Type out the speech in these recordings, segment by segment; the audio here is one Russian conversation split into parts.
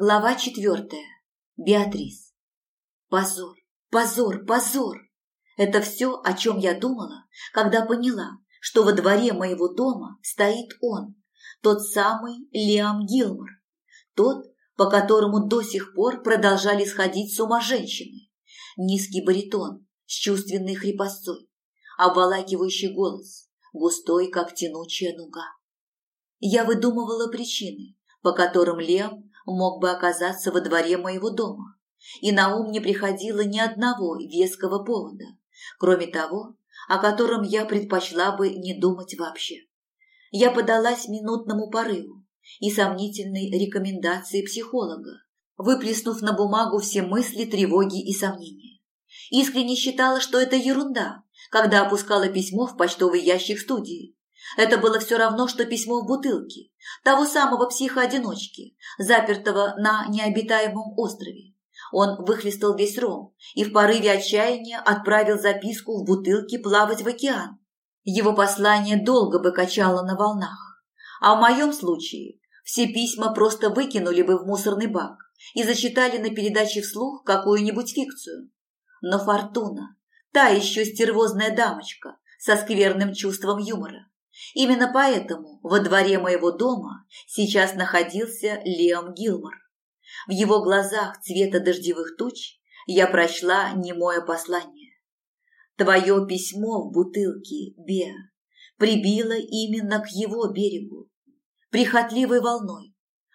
Глава четвертая. Беатрис. Позор, позор, позор. Это все, о чем я думала, когда поняла, что во дворе моего дома стоит он, тот самый Лиам Гилмор, тот, по которому до сих пор продолжали сходить с ума женщины. Низкий баритон с чувственной хрипотцой, обволакивающий голос, густой, как тянучая нуга. Я выдумывала причины, по которым Лиам мог бы оказаться во дворе моего дома. И на ум не приходило ни одного веского повода, кроме того, о котором я предпочла бы не думать вообще. Я подалась минутному порыву и сомнительной рекомендации психолога, выплеснув на бумагу все мысли, тревоги и сомнения. Искренне считала, что это ерунда, когда опускала письмо в почтовый ящик студии, это было все равно, что письмо в бутылке, того самого психа-одиночки, запертого на необитаемом острове. Он выхлестал весь ром и в порыве отчаяния отправил записку в бутылке плавать в океан. Его послание долго бы качало на волнах. А в моем случае все письма просто выкинули бы в мусорный бак и зачитали на передаче вслух какую-нибудь фикцию. Но Фортуна, та еще стервозная дамочка со скверным чувством юмора, Именно поэтому во дворе моего дома сейчас находился Леом Гилмор. В его глазах цвета дождевых туч я прочла немое послание. Твое письмо в бутылке, Беа, прибило именно к его берегу, прихотливой волной,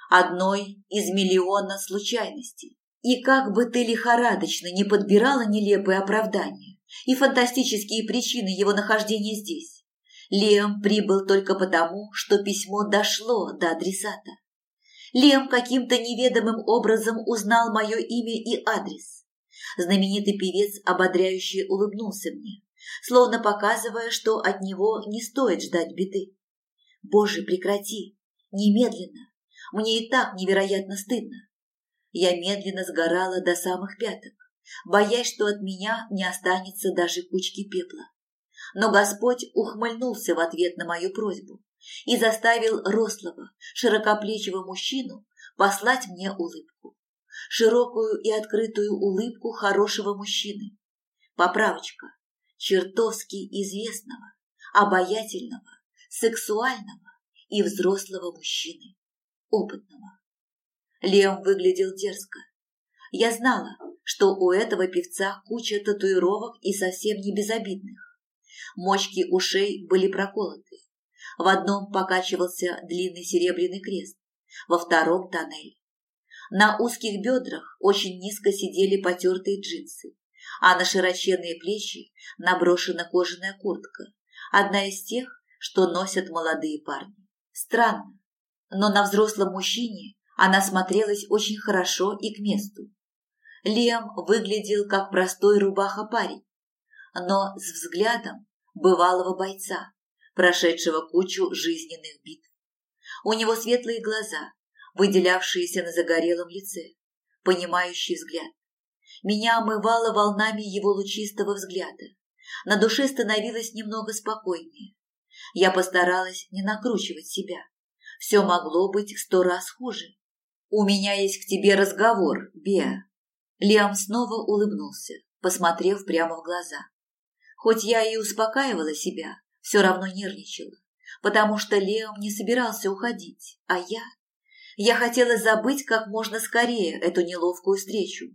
одной из миллиона случайностей. И как бы ты лихорадочно не подбирала нелепые оправдания и фантастические причины его нахождения здесь, Лем прибыл только потому, что письмо дошло до адресата. Лем каким-то неведомым образом узнал мое имя и адрес. Знаменитый певец ободряюще улыбнулся мне, словно показывая, что от него не стоит ждать беды. «Боже, прекрати! Немедленно! Мне и так невероятно стыдно!» Я медленно сгорала до самых пяток, боясь, что от меня не останется даже кучки пепла. Но Господь ухмыльнулся в ответ на мою просьбу и заставил рослого, широкоплечего мужчину послать мне улыбку. Широкую и открытую улыбку хорошего мужчины. Поправочка. Чертовски известного, обаятельного, сексуального и взрослого мужчины. Опытного. Леон выглядел дерзко. Я знала, что у этого певца куча татуировок и совсем не безобидных. Мочки ушей были проколоты. В одном покачивался длинный серебряный крест, во втором – тоннель. На узких бедрах очень низко сидели потертые джинсы, а на широченные плечи наброшена кожаная куртка, одна из тех, что носят молодые парни. Странно, но на взрослом мужчине она смотрелась очень хорошо и к месту. Лем выглядел как простой рубаха-парень, но с взглядом бывалого бойца, прошедшего кучу жизненных битв. У него светлые глаза, выделявшиеся на загорелом лице, понимающий взгляд. Меня омывало волнами его лучистого взгляда. На душе становилось немного спокойнее. Я постаралась не накручивать себя. Все могло быть в сто раз хуже. «У меня есть к тебе разговор, Беа». Лиам снова улыбнулся, посмотрев прямо в глаза. Хоть я и успокаивала себя, все равно нервничала, потому что Леом не собирался уходить, а я... Я хотела забыть как можно скорее эту неловкую встречу,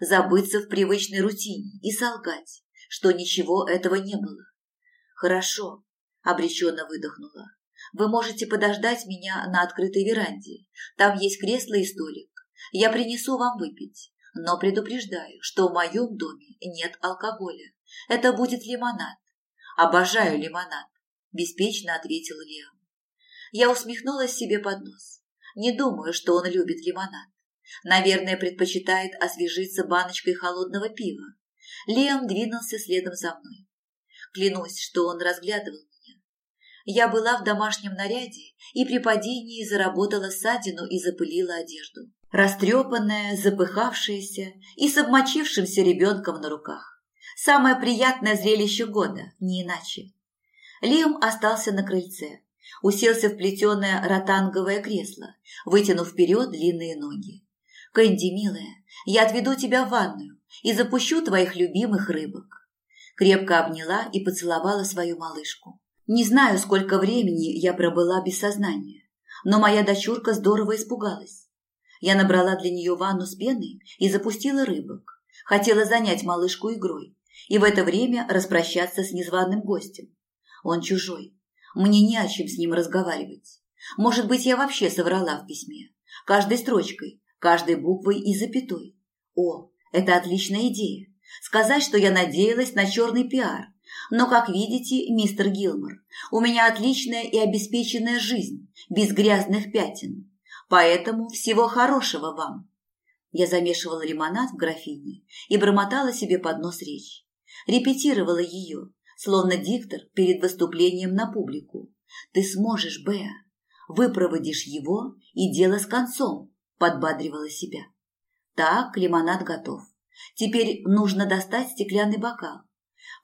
забыться в привычной рутине и солгать, что ничего этого не было. «Хорошо», — обреченно выдохнула. «Вы можете подождать меня на открытой веранде. Там есть кресло и столик. Я принесу вам выпить, но предупреждаю, что в моем доме нет алкоголя. Это будет лимонад. Обожаю лимонад, беспечно ответил Лео. Я усмехнулась себе под нос. Не думаю, что он любит лимонад. Наверное, предпочитает освежиться баночкой холодного пива. Леон двинулся следом за мной. Клянусь, что он разглядывал меня. Я была в домашнем наряде и при падении заработала ссадину и запылила одежду. Растрепанная, запыхавшаяся и с обмочившимся ребенком на руках. Самое приятное зрелище года, не иначе. Лиам остался на крыльце, уселся в плетеное ротанговое кресло, вытянув вперед длинные ноги. Кэнди, милая, я отведу тебя в ванную и запущу твоих любимых рыбок. Крепко обняла и поцеловала свою малышку. Не знаю, сколько времени я пробыла без сознания, но моя дочурка здорово испугалась. Я набрала для нее ванну с пеной и запустила рыбок. Хотела занять малышку игрой и в это время распрощаться с незваным гостем. Он чужой. Мне не о чем с ним разговаривать. Может быть, я вообще соврала в письме. Каждой строчкой, каждой буквой и запятой. О, это отличная идея. Сказать, что я надеялась на черный пиар. Но, как видите, мистер Гилмор, у меня отличная и обеспеченная жизнь, без грязных пятен. Поэтому всего хорошего вам. Я замешивала лимонад в графине и бормотала себе под нос речь. Репетировала ее, словно диктор перед выступлением на публику. «Ты сможешь, Беа. Выпроводишь его, и дело с концом», – подбадривала себя. Так, лимонад готов. Теперь нужно достать стеклянный бокал.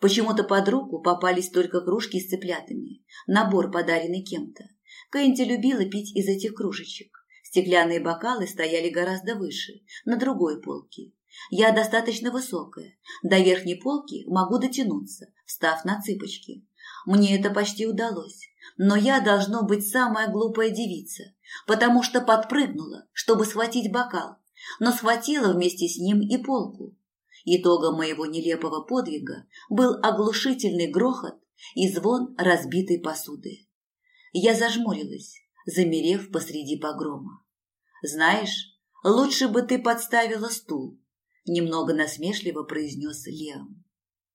Почему-то под руку попались только кружки с цыплятами, набор, подаренный кем-то. Кэнди любила пить из этих кружечек. Стеклянные бокалы стояли гораздо выше, на другой полке. Я достаточно высокая, до верхней полки могу дотянуться, встав на цыпочки. Мне это почти удалось, но я должно быть самая глупая девица, потому что подпрыгнула, чтобы схватить бокал, но схватила вместе с ним и полку. Итогом моего нелепого подвига был оглушительный грохот и звон разбитой посуды. Я зажмурилась, замерев посреди погрома. «Знаешь, лучше бы ты подставила стул», – немного насмешливо произнес Леон.